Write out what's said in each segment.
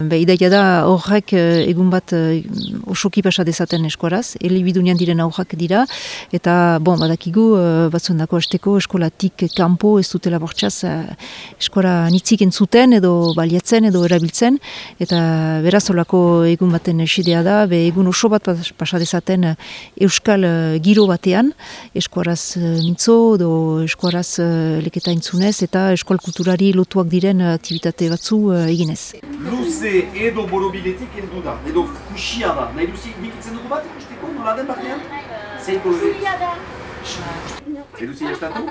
Be, da horrek eh, egun bat uh, osoki pasa dezaten eskuaraz, elibidunian diren aurrak dira, eta bon, badakigu uh, batzuen dako esteko eskolatik kanpo ez dutela bortxaz eskola nitzik entzuten edo baliatzen edo erabiltzen, eta beraz olako egun baten esidea da, be, egun oso bat pasa dezaten euskal giro batean, eskuaraz uh, mintzo edo eskuaraz uh, leketa entzunez, eta eskual kulturari lotuak diren aktivitate batzu uh, eginez edo borobiletik heldu da, edo fusia da. Nahi duzi bikitzen dugu bat ikusteko, nola den barnean? Zeiko Fusia da. Edu zi estatu?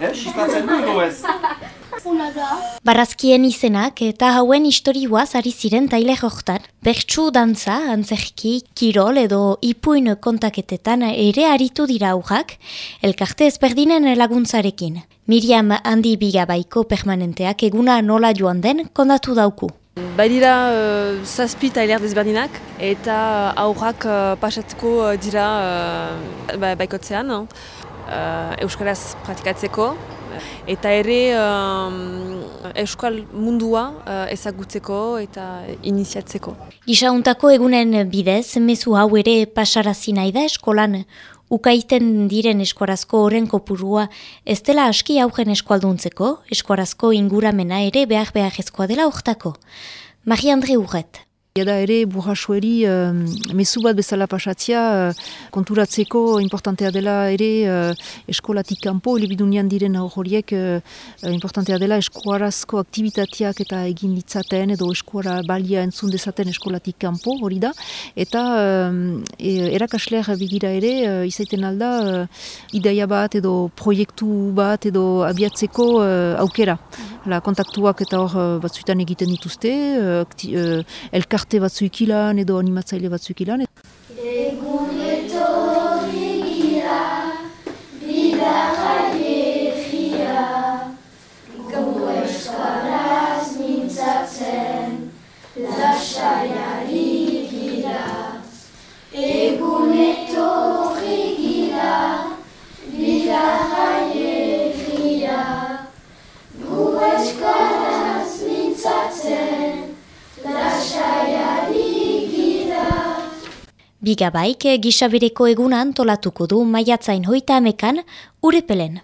Ez, sistatzen du edo ez? Barazkien izenak eta hauen historioaz ari ziren taile joktan. Bertsu dantza, antzerki, kirol edo ipuin kontaketetan ere aritu dira aurrak, elkarte ezberdinen laguntzarekin. Miriam handi bigabaiko permanenteak eguna nola joan den kondatu dauku. Bai dira uh, zazpi tailer desberdinak eta aurrak uh, pasatzeko uh, dira uh, baikotzean uh, Euskaraz pratikatzeko eta ere uh, Euskal mundua uh, ezagutzeko eta iniziatzeko. Isauntako egunen bidez, mezu hau ere pasarazi nahi da eskolan ukaiten diren eskuarazko horren kopurua ez dela aski augen eskualduntzeko, eskuarazko inguramena ere behar behar ezkoa dela hortako. Marie Andre Urret. Eda ere burrasueri uh, mesu bat bezala pasatzia uh, konturatzeko importantea dela ere uh, eskolatik kanpo, elebidunian diren horiek uh, importantea dela eskuarazko aktivitateak eta egin ditzaten edo eskuara balia entzun dezaten eskolatik kanpo hori da. Eta uh, e, erakasleak bigira ere uh, izaiten alda uh, ideia bat edo proiektu bat edo abiatzeko uh, aukera. La, kontaktuak eta hor uh, batzuetan egiten dituzte, uh, uh, elkar arte batzuik ilan edo animatzaile batzuik ilan. Bigabaik gisabireko egunan tolatuko du maiatzain hoita amekan urepelen.